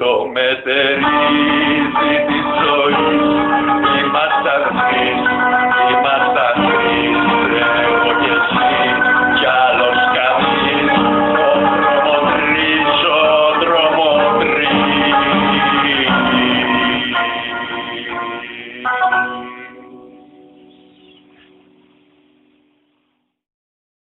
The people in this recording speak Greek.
Το μετερίζει τη ζωή, ήμασταν τρεις, ήμασταν τρεις, εγώ κι εσύ κι άλλος ο δρομοτρής, ο.